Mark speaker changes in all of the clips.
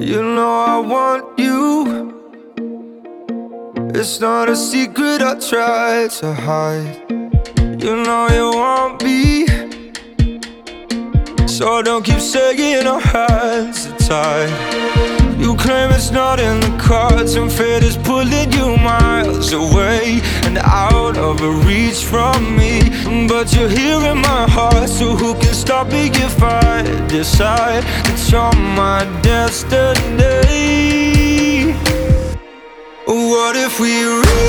Speaker 1: You know I want you. It's not a secret I try to hide. You know you want me. So don't keep saying our hands are tied. You claim it's not in the cards, and fate is pulling you miles away and out of reach from me. But you're here in my heart, so who can stop me if I decide that you're my destiny? What if we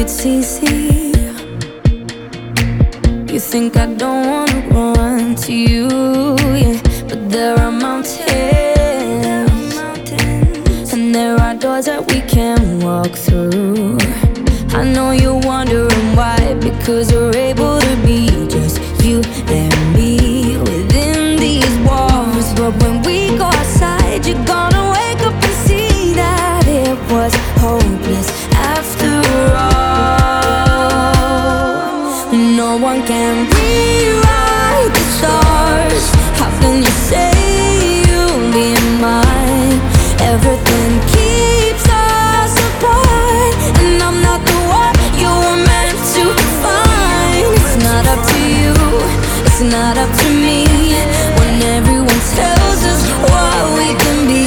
Speaker 1: it's
Speaker 2: easy. You think I don't wanna run to you, yeah. But there are mountains, and there are doors that we can walk through. I know you're wondering why, because we're able to be just you and not up to me. When everyone tells us what we can be,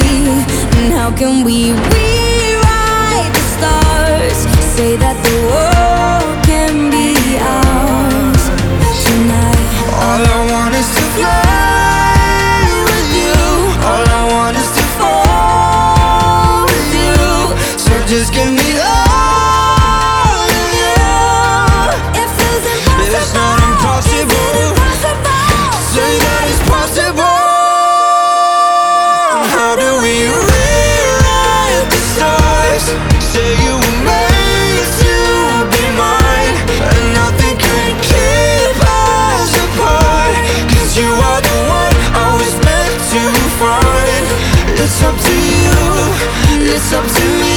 Speaker 2: and how can we rewrite the stars? Say that the world
Speaker 1: it's up to me.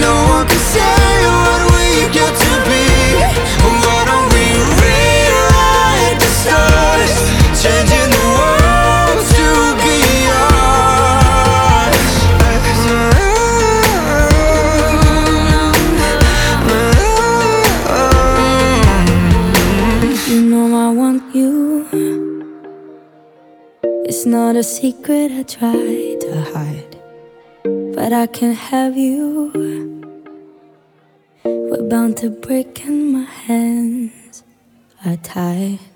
Speaker 1: No one can say what we get to be. Why don't we rewrite the stars? Changing the world to be ours.
Speaker 2: You know I want you. It's not a secret I try to hide, but I can't have you. We're bound to break, and my hands are tied.